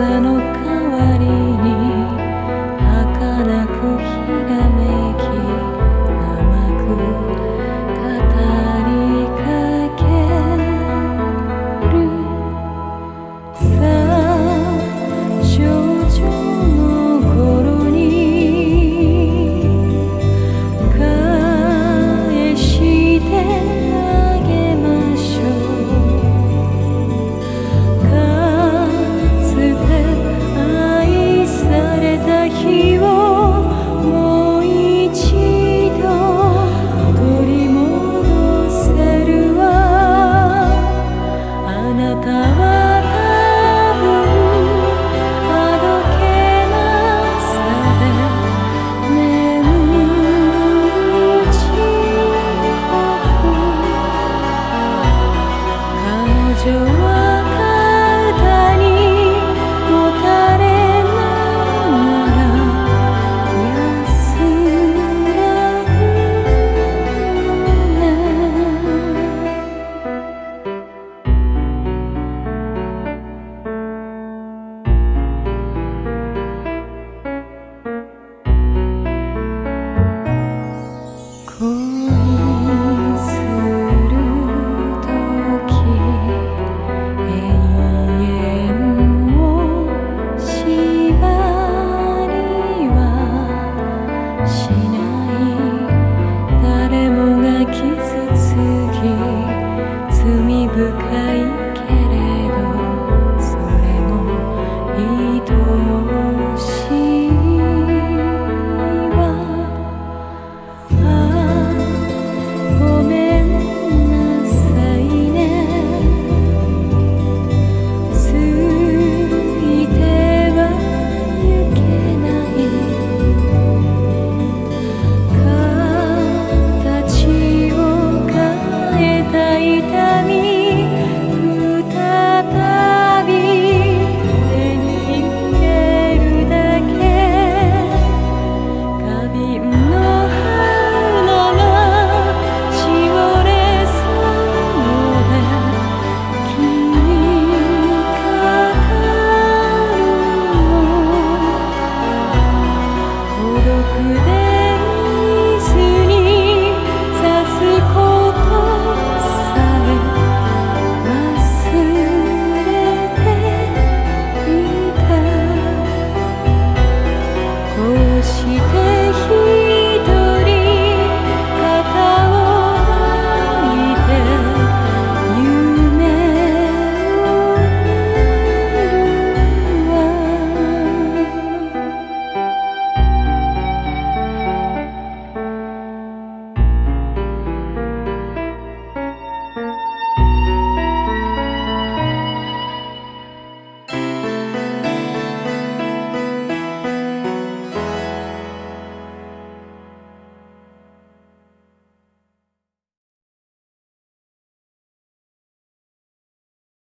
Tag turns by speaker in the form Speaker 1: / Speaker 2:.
Speaker 1: than cool.